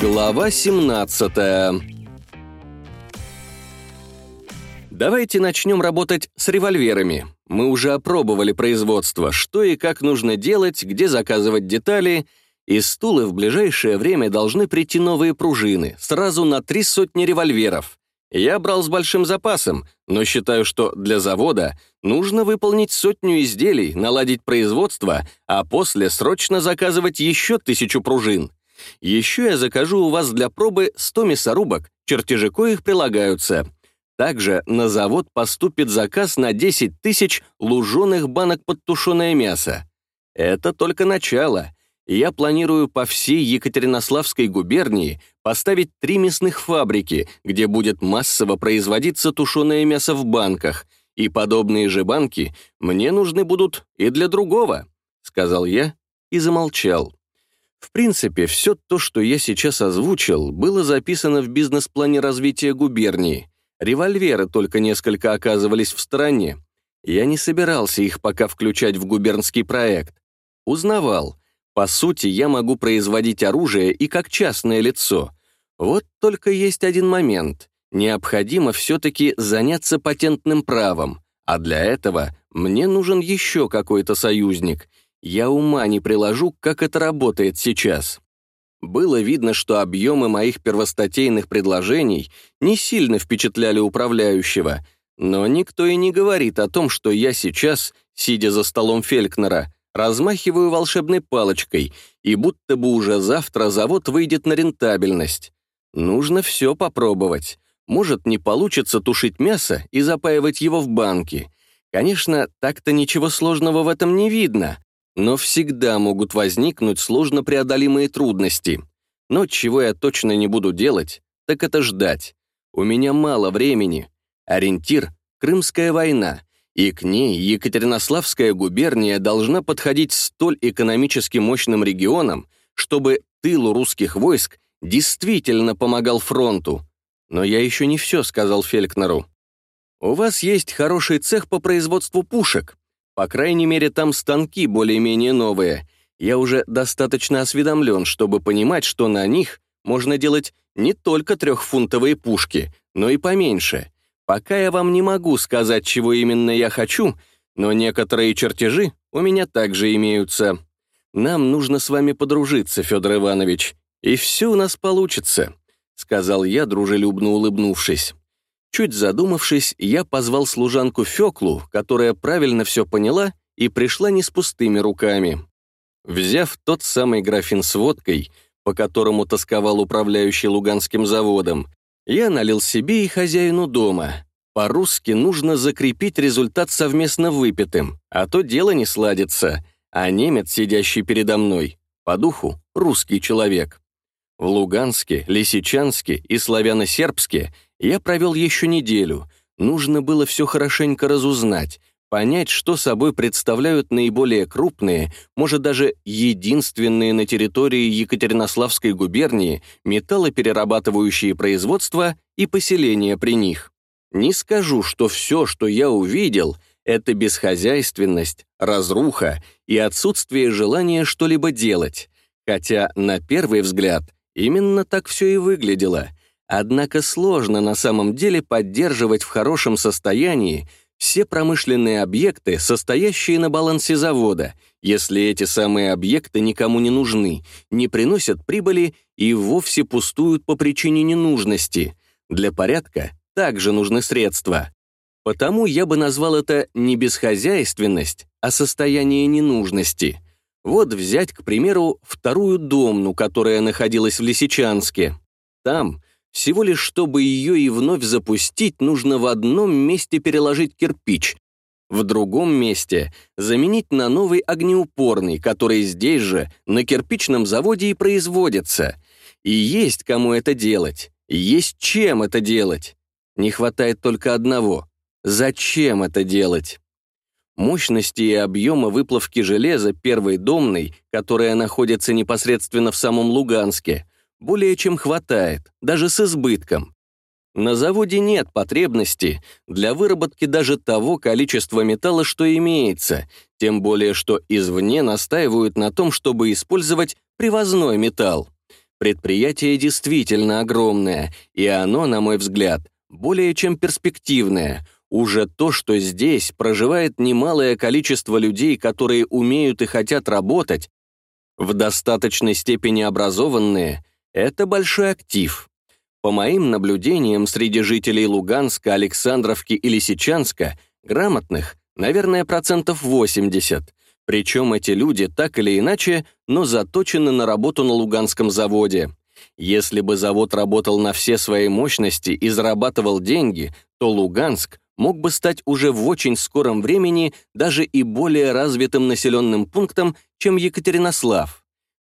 Глава 17 Давайте начнем работать с револьверами. Мы уже опробовали производство, что и как нужно делать, где заказывать детали. Из стула в ближайшее время должны прийти новые пружины, сразу на три сотни револьверов. Я брал с большим запасом, но считаю, что для завода нужно выполнить сотню изделий, наладить производство, а после срочно заказывать еще тысячу пружин. Еще я закажу у вас для пробы 100 мясорубок, чертежи коих прилагаются — также на завод поступит заказ на 10 тысяч луженых банок под тушеное мясо. Это только начало. Я планирую по всей Екатеринославской губернии поставить три мясных фабрики, где будет массово производиться тушеное мясо в банках, и подобные же банки мне нужны будут и для другого», — сказал я и замолчал. В принципе, все то, что я сейчас озвучил, было записано в бизнес-плане развития губернии, Револьверы только несколько оказывались в стороне. Я не собирался их пока включать в губернский проект. Узнавал. По сути, я могу производить оружие и как частное лицо. Вот только есть один момент. Необходимо все-таки заняться патентным правом. А для этого мне нужен еще какой-то союзник. Я ума не приложу, как это работает сейчас. Было видно, что объемы моих первостатейных предложений не сильно впечатляли управляющего, но никто и не говорит о том, что я сейчас, сидя за столом Фелькнера, размахиваю волшебной палочкой, и будто бы уже завтра завод выйдет на рентабельность. Нужно все попробовать. Может, не получится тушить мясо и запаивать его в банки. Конечно, так-то ничего сложного в этом не видно, но всегда могут возникнуть сложно преодолимые трудности. Но чего я точно не буду делать, так это ждать. У меня мало времени. Ориентир — Крымская война, и к ней Екатеринославская губерния должна подходить столь экономически мощным регионом, чтобы тылу русских войск действительно помогал фронту. Но я еще не все сказал Фелькнеру. У вас есть хороший цех по производству пушек. По крайней мере, там станки более-менее новые. Я уже достаточно осведомлен, чтобы понимать, что на них можно делать не только трехфунтовые пушки, но и поменьше. Пока я вам не могу сказать, чего именно я хочу, но некоторые чертежи у меня также имеются. Нам нужно с вами подружиться, Федор Иванович, и все у нас получится», — сказал я, дружелюбно улыбнувшись. Чуть задумавшись, я позвал служанку Феклу, которая правильно все поняла и пришла не с пустыми руками. Взяв тот самый графин с водкой, по которому тосковал управляющий Луганским заводом, я налил себе и хозяину дома. По-русски нужно закрепить результат совместно выпитым, а то дело не сладится, а немец, сидящий передо мной, по духу русский человек. В Луганске, Лисичанске и Славяно-Сербске я провел еще неделю. Нужно было все хорошенько разузнать, понять, что собой представляют наиболее крупные, может даже единственные на территории Екатеринославской губернии металлоперерабатывающие производства и поселения при них. Не скажу, что все, что я увидел, это бесхозяйственность, разруха и отсутствие желания что-либо делать, хотя на первый взгляд именно так все и выглядело — Однако сложно на самом деле поддерживать в хорошем состоянии все промышленные объекты, состоящие на балансе завода, если эти самые объекты никому не нужны, не приносят прибыли и вовсе пустуют по причине ненужности. Для порядка также нужны средства. Потому я бы назвал это не бесхозяйственность, а состояние ненужности. Вот взять, к примеру, вторую домну, которая находилась в Лисичанске. Там всего лишь чтобы ее и вновь запустить, нужно в одном месте переложить кирпич, в другом месте заменить на новый огнеупорный, который здесь же, на кирпичном заводе и производится. И есть кому это делать, есть чем это делать. Не хватает только одного. Зачем это делать? Мощности и объема выплавки железа первой домной, которая находится непосредственно в самом Луганске, более чем хватает, даже с избытком. на заводе нет потребности для выработки даже того количества металла, что имеется, тем более что извне настаивают на том, чтобы использовать привозной металл. Предприятие действительно огромное, и оно, на мой взгляд, более чем перспективное. Уже то, что здесь проживает немалое количество людей, которые умеют и хотят работать, в достаточной степени образованные, это большой актив. По моим наблюдениям, среди жителей Луганска, Александровки и Лисичанска грамотных, наверное, процентов 80. Причем эти люди так или иначе, но заточены на работу на Луганском заводе. Если бы завод работал на все свои мощности и зарабатывал деньги, то Луганск мог бы стать уже в очень скором времени даже и более развитым населенным пунктом, чем Екатеринослав.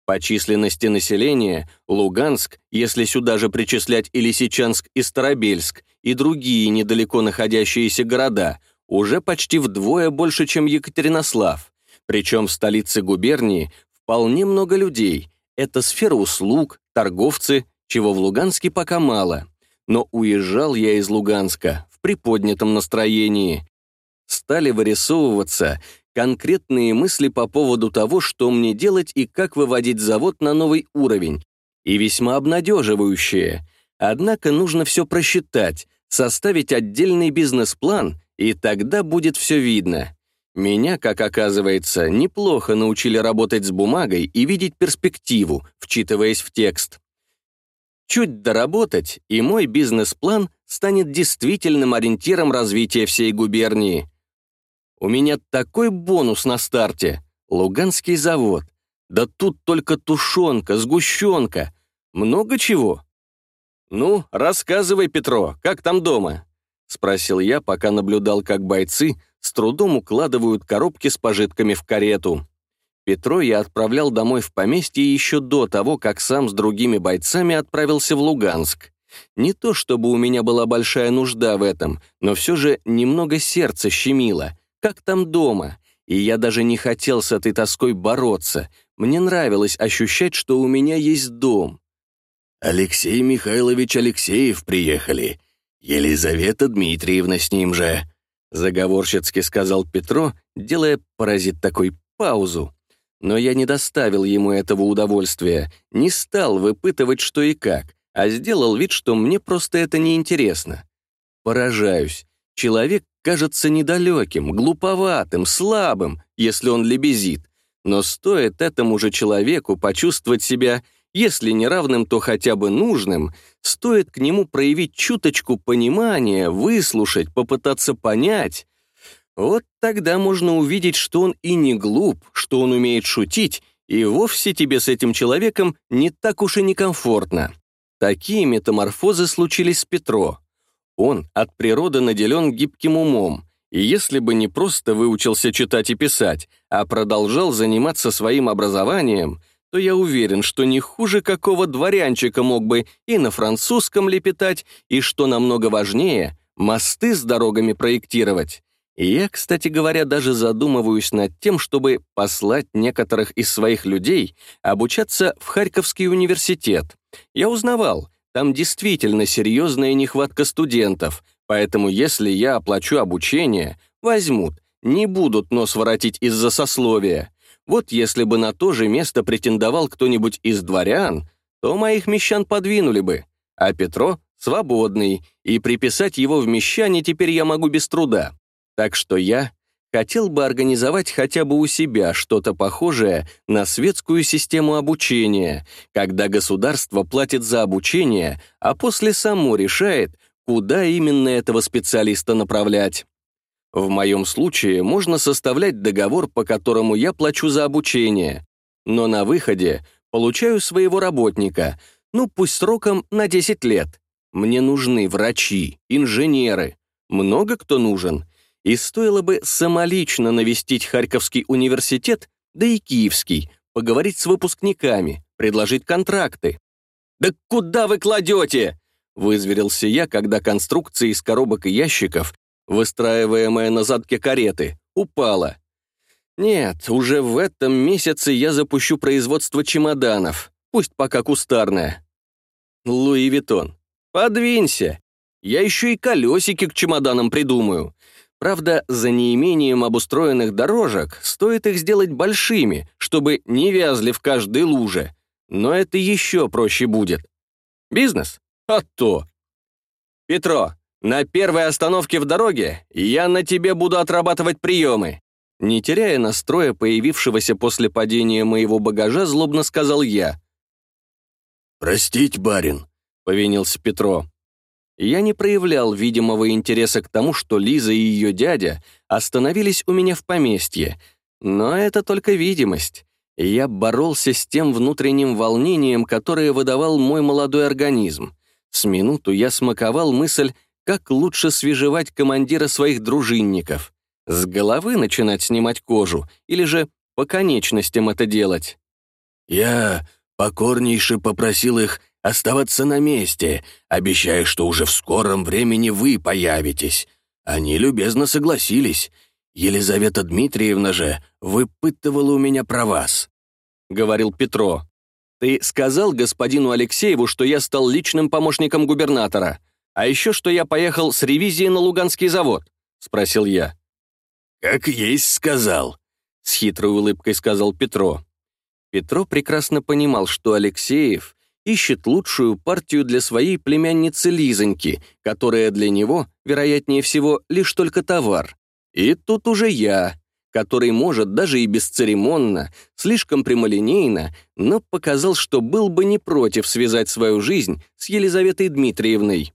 По численности населения Луганск, если сюда же причислять и Лисичанск, и Старобельск, и другие недалеко находящиеся города, уже почти вдвое больше, чем Екатеринослав. Причем в столице губернии вполне много людей. Это сфера услуг, торговцы, чего в Луганске пока мало. Но уезжал я из Луганска в приподнятом настроении. Стали вырисовываться конкретные мысли по поводу того, что мне делать и как выводить завод на новый уровень, и весьма обнадеживающие. Однако нужно все просчитать, составить отдельный бизнес-план, и тогда будет все видно. Меня, как оказывается, неплохо научили работать с бумагой и видеть перспективу, вчитываясь в текст. Чуть доработать, и мой бизнес-план станет действительным ориентиром развития всей губернии. У меня такой бонус на старте. Луганский завод. Да тут только тушенка, сгущенка. Много чего. «Ну, рассказывай, Петро, как там дома?» — спросил я, пока наблюдал, как бойцы с трудом укладывают коробки с пожитками в карету. Петро я отправлял домой в поместье еще до того, как сам с другими бойцами отправился в Луганск. Не то чтобы у меня была большая нужда в этом, но все же немного сердце щемило — как там дома, и я даже не хотел с этой тоской бороться. Мне нравилось ощущать, что у меня есть дом. «Алексей Михайлович Алексеев приехали. Елизавета Дмитриевна с ним же», — заговорщицки сказал Петро, делая паразит такой паузу. Но я не доставил ему этого удовольствия, не стал выпытывать, что и как, а сделал вид, что мне просто это неинтересно. Поражаюсь. Человек кажется недалеким, глуповатым, слабым, если он лебезит. Но стоит этому же человеку почувствовать себя, если не равным, то хотя бы нужным, стоит к нему проявить чуточку понимания, выслушать, попытаться понять. Вот тогда можно увидеть, что он и не глуп, что он умеет шутить, и вовсе тебе с этим человеком не так уж и некомфортно. Такие метаморфозы случились с Петро. Он от природы наделен гибким умом, и если бы не просто выучился читать и писать, а продолжал заниматься своим образованием, то я уверен, что не хуже какого дворянчика мог бы и на французском лепетать, и, что намного важнее, мосты с дорогами проектировать. И я, кстати говоря, даже задумываюсь над тем, чтобы послать некоторых из своих людей обучаться в Харьковский университет. Я узнавал, там действительно серьезная нехватка студентов, поэтому если я оплачу обучение, возьмут, не будут нос воротить из-за сословия. Вот если бы на то же место претендовал кто-нибудь из дворян, то моих мещан подвинули бы, а Петро свободный, и приписать его в мещане теперь я могу без труда. Так что я хотел бы организовать хотя бы у себя что-то похожее на светскую систему обучения, когда государство платит за обучение, а после само решает, куда именно этого специалиста направлять. В моем случае можно составлять договор, по которому я плачу за обучение, но на выходе получаю своего работника, ну пусть сроком на 10 лет. Мне нужны врачи, инженеры. Много кто нужен — и стоило бы самолично навестить Харьковский университет, да и Киевский, поговорить с выпускниками, предложить контракты. «Да куда вы кладете?» — вызверился я, когда конструкция из коробок и ящиков, выстраиваемая на задке кареты, упала. «Нет, уже в этом месяце я запущу производство чемоданов, пусть пока кустарное». «Луи Виттон, подвинься!» я еще и колесики к чемоданам придумаю. Правда, за неимением обустроенных дорожек стоит их сделать большими, чтобы не вязли в каждой луже. Но это еще проще будет. Бизнес? А то. Петро, на первой остановке в дороге я на тебе буду отрабатывать приемы. Не теряя настроя, появившегося после падения моего багажа, злобно сказал я. «Простить, барин», — повинился Петро. Я не проявлял видимого интереса к тому, что Лиза и ее дядя остановились у меня в поместье, но это только видимость. Я боролся с тем внутренним волнением, которое выдавал мой молодой организм. С минуту я смаковал мысль, как лучше свежевать командира своих дружинников. С головы начинать снимать кожу или же по конечностям это делать. «Я покорнейше попросил их оставаться на месте, обещая, что уже в скором времени вы появитесь. Они любезно согласились. Елизавета Дмитриевна же выпытывала у меня про вас», — говорил Петро. «Ты сказал господину Алексееву, что я стал личным помощником губернатора, а еще что я поехал с ревизией на Луганский завод?» — спросил я. «Как есть сказал», — с хитрой улыбкой сказал Петро. Петро прекрасно понимал, что Алексеев ищет лучшую партию для своей племянницы Лизоньки, которая для него, вероятнее всего, лишь только товар. И тут уже я, который может даже и бесцеремонно, слишком прямолинейно, но показал, что был бы не против связать свою жизнь с Елизаветой Дмитриевной.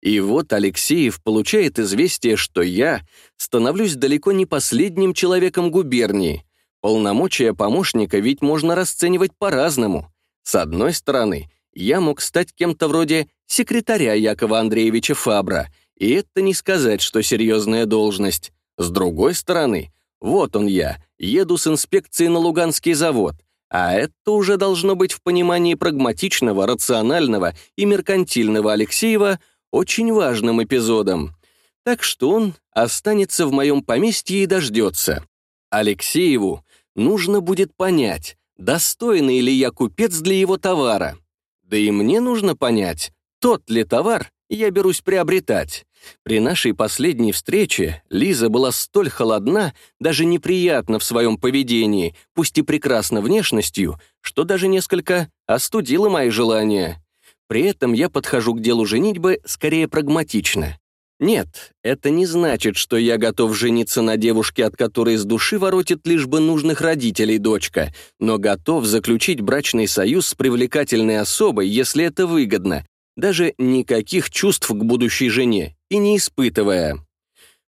И вот Алексеев получает известие, что я становлюсь далеко не последним человеком губернии. Полномочия помощника ведь можно расценивать по-разному. С одной стороны, я мог стать кем-то вроде секретаря Якова Андреевича Фабра, и это не сказать, что серьезная должность. С другой стороны, вот он я, еду с инспекцией на Луганский завод, а это уже должно быть в понимании прагматичного, рационального и меркантильного Алексеева очень важным эпизодом. Так что он останется в моем поместье и дождется. Алексееву нужно будет понять, достойный ли я купец для его товара. Да и мне нужно понять, тот ли товар я берусь приобретать. При нашей последней встрече Лиза была столь холодна, даже неприятна в своем поведении, пусть и прекрасна внешностью, что даже несколько остудила мои желания. При этом я подхожу к делу женитьбы скорее прагматично. Нет, это не значит, что я готов жениться на девушке, от которой с души воротит лишь бы нужных родителей дочка, но готов заключить брачный союз с привлекательной особой, если это выгодно, даже никаких чувств к будущей жене и не испытывая.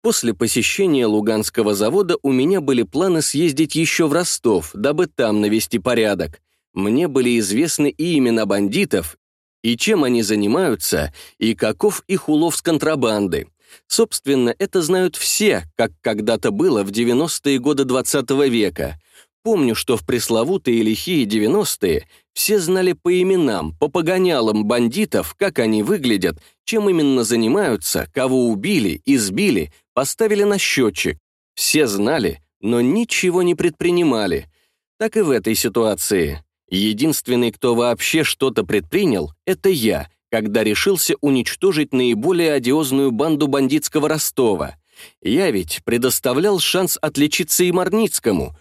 После посещения Луганского завода у меня были планы съездить еще в Ростов, дабы там навести порядок. Мне были известны и имена бандитов, и чем они занимаются, и каков их улов с контрабанды. Собственно, это знают все, как когда-то было в 90-е годы 20 -го века. Помню, что в пресловутые лихие 90-е все знали по именам, по погонялам бандитов, как они выглядят, чем именно занимаются, кого убили, избили, поставили на счетчик. Все знали, но ничего не предпринимали. Так и в этой ситуации. Единственный, кто вообще что-то предпринял, это я, когда решился уничтожить наиболее одиозную банду бандитского Ростова. Я ведь предоставлял шанс отличиться и Марницкому.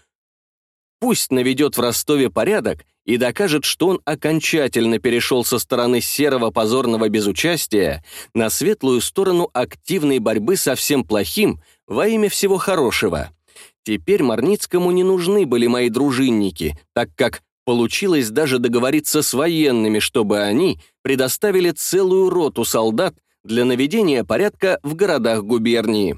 Пусть наведет в Ростове порядок и докажет, что он окончательно перешел со стороны серого позорного безучастия на светлую сторону активной борьбы со всем плохим во имя всего хорошего. Теперь Марницкому не нужны были мои дружинники, так как Получилось даже договориться с военными, чтобы они предоставили целую роту солдат для наведения порядка в городах губернии.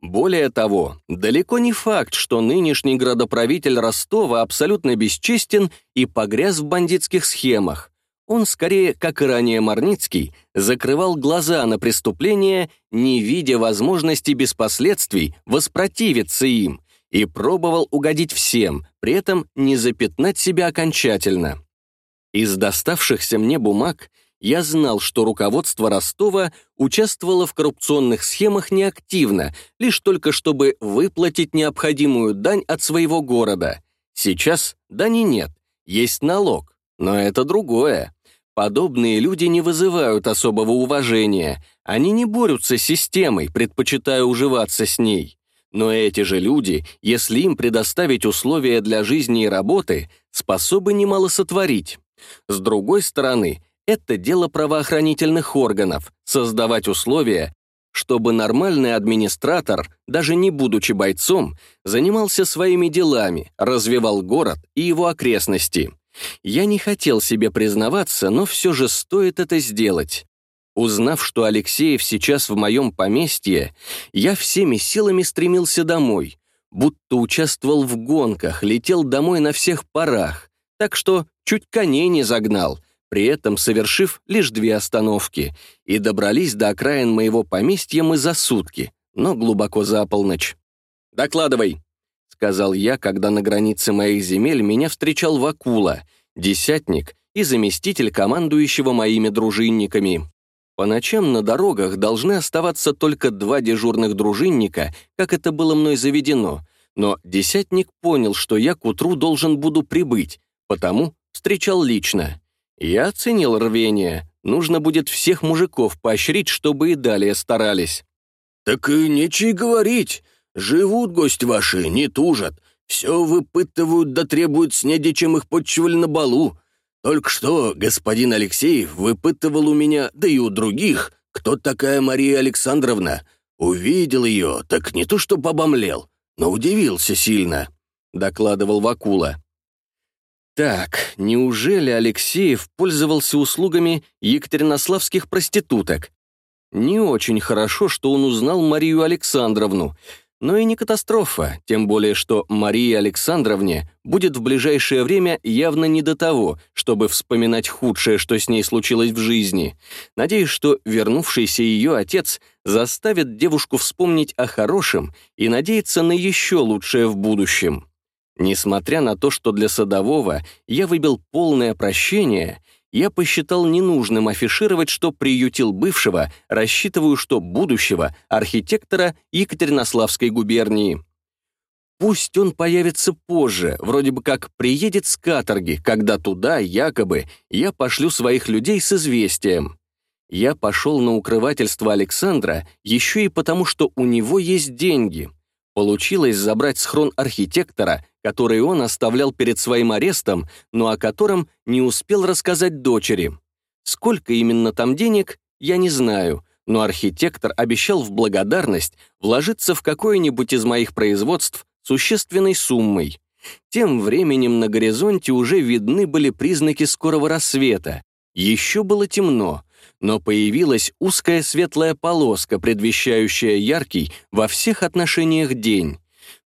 Более того, далеко не факт, что нынешний градоправитель Ростова абсолютно бесчестен и погряз в бандитских схемах. Он скорее, как и ранее Марницкий, закрывал глаза на преступления, не видя возможности без последствий воспротивиться им, и пробовал угодить всем, при этом не запятнать себя окончательно. Из доставшихся мне бумаг я знал, что руководство Ростова участвовало в коррупционных схемах неактивно, лишь только чтобы выплатить необходимую дань от своего города. Сейчас дани нет, есть налог, но это другое. Подобные люди не вызывают особого уважения. Они не борются с системой, предпочитая уживаться с ней. Но эти же люди, если им предоставить условия для жизни и работы, способны немало сотворить. С другой стороны, это дело правоохранительных органов — создавать условия, чтобы нормальный администратор, даже не будучи бойцом, занимался своими делами, развивал город и его окрестности. Я не хотел себе признаваться, но все же стоит это сделать. Узнав, что Алексеев сейчас в моем поместье, я всеми силами стремился домой, будто участвовал в гонках, летел домой на всех парах, так что чуть коней не загнал, при этом совершив лишь две остановки, и добрались до окраин моего поместья мы за сутки, но глубоко за полночь. «Докладывай», — сказал я, когда на границе моих земель меня встречал Вакула, десятник и заместитель командующего моими дружинниками. По ночам на дорогах должны оставаться только два дежурных дружинника, как это было мной заведено, но десятник понял, что я к утру должен буду прибыть, потому встречал лично. Я оценил рвение, нужно будет всех мужиков поощрить, чтобы и далее старались. «Так и нечего говорить, живут гости ваши, не тужат, все выпытывают да требуют снеди, чем их подчивали на балу, только что господин Алексеев выпытывал у меня, да и у других, кто такая Мария Александровна. Увидел ее, так не то что побомлел, но удивился сильно», — докладывал Вакула. Так, неужели Алексеев пользовался услугами екатеринославских проституток? Не очень хорошо, что он узнал Марию Александровну, но и не катастрофа, тем более что Марии Александровне будет в ближайшее время явно не до того, чтобы вспоминать худшее, что с ней случилось в жизни. Надеюсь, что вернувшийся ее отец заставит девушку вспомнить о хорошем и надеяться на еще лучшее в будущем. Несмотря на то, что для садового я выбил полное прощение, я посчитал ненужным афишировать, что приютил бывшего, рассчитываю, что будущего архитектора Екатеринославской губернии. Пусть он появится позже, вроде бы как приедет с каторги, когда туда, якобы, я пошлю своих людей с известием. Я пошел на укрывательство Александра еще и потому, что у него есть деньги. Получилось забрать схрон архитектора, который он оставлял перед своим арестом, но о котором не успел рассказать дочери. Сколько именно там денег, я не знаю, но архитектор обещал в благодарность вложиться в какое-нибудь из моих производств существенной суммой. Тем временем на горизонте уже видны были признаки скорого рассвета. Еще было темно, но появилась узкая светлая полоска, предвещающая яркий во всех отношениях день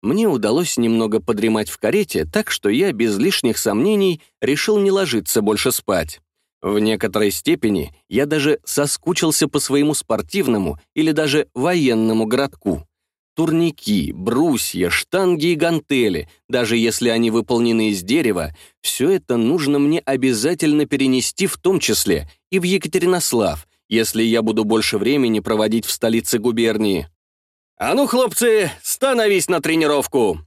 мне удалось немного подремать в карете, так что я без лишних сомнений решил не ложиться больше спать. В некоторой степени я даже соскучился по своему спортивному или даже военному городку. Турники, брусья, штанги и гантели, даже если они выполнены из дерева, все это нужно мне обязательно перенести в том числе и в Екатеринослав, если я буду больше времени проводить в столице губернии. «А ну, хлопцы, становись на тренировку!»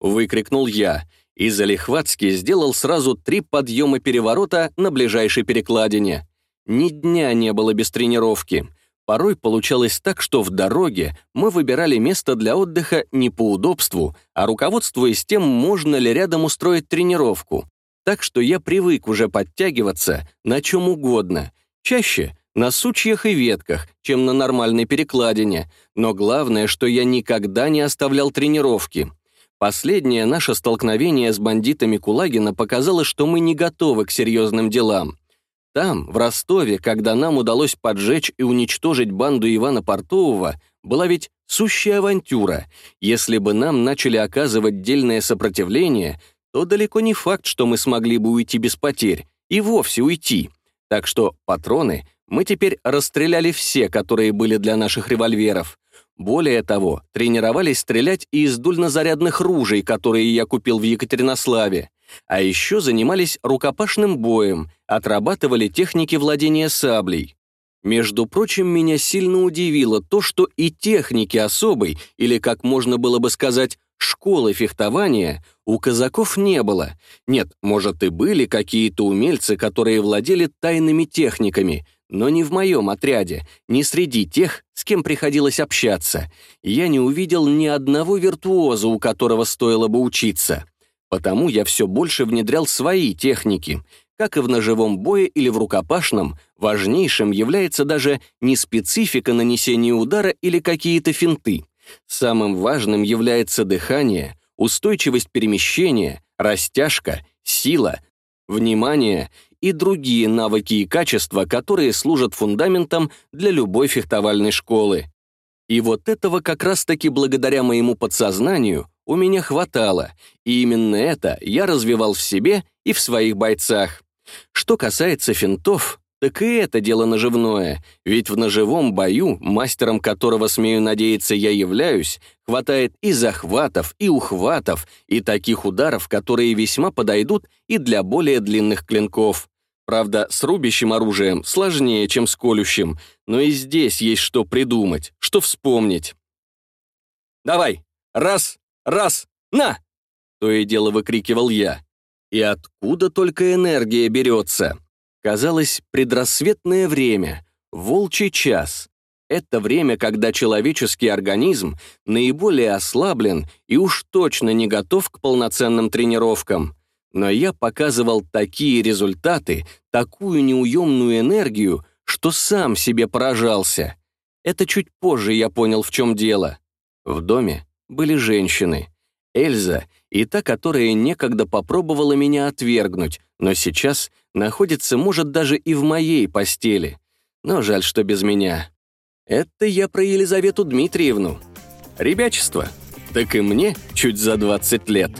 Выкрикнул я, и Залихватский сделал сразу три подъема переворота на ближайшей перекладине. Ни дня не было без тренировки. Порой получалось так, что в дороге мы выбирали место для отдыха не по удобству, а руководствуясь тем, можно ли рядом устроить тренировку. Так что я привык уже подтягиваться на чем угодно. Чаще на сучьях и ветках, чем на нормальной перекладине, но главное, что я никогда не оставлял тренировки. Последнее наше столкновение с бандитами Кулагина показало, что мы не готовы к серьезным делам. Там, в Ростове, когда нам удалось поджечь и уничтожить банду Ивана Портового, была ведь сущая авантюра. Если бы нам начали оказывать дельное сопротивление, то далеко не факт, что мы смогли бы уйти без потерь, и вовсе уйти. Так что патроны мы теперь расстреляли все, которые были для наших револьверов. Более того, тренировались стрелять и из дульнозарядных ружей, которые я купил в Екатеринославе. А еще занимались рукопашным боем, отрабатывали техники владения саблей. Между прочим, меня сильно удивило то, что и техники особой, или, как можно было бы сказать, школы фехтования у казаков не было. Нет, может, и были какие-то умельцы, которые владели тайными техниками, но не в моем отряде, не среди тех, с кем приходилось общаться. Я не увидел ни одного виртуоза, у которого стоило бы учиться. Потому я все больше внедрял свои техники. Как и в ножевом бое или в рукопашном, важнейшим является даже не специфика нанесения удара или какие-то финты. Самым важным является дыхание, устойчивость перемещения, растяжка, сила, внимание и другие навыки и качества, которые служат фундаментом для любой фехтовальной школы. И вот этого как раз-таки благодаря моему подсознанию у меня хватало, и именно это я развивал в себе и в своих бойцах. Что касается финтов, так и это дело наживное, ведь в ножевом бою, мастером которого, смею надеяться, я являюсь, хватает и захватов, и ухватов, и таких ударов, которые весьма подойдут и для более длинных клинков. Правда, с рубящим оружием сложнее, чем с колющим, но и здесь есть что придумать, что вспомнить. «Давай! Раз! Раз! На!» То и дело выкрикивал я. И откуда только энергия берется? Казалось, предрассветное время, волчий час. Это время, когда человеческий организм наиболее ослаблен и уж точно не готов к полноценным тренировкам. Но я показывал такие результаты, такую неуемную энергию, что сам себе поражался. Это чуть позже я понял, в чем дело. В доме были женщины. Эльза и та, которая некогда попробовала меня отвергнуть, но сейчас находится, может, даже и в моей постели. Но жаль, что без меня. Это я про Елизавету Дмитриевну. Ребячество. Так и мне чуть за 20 лет.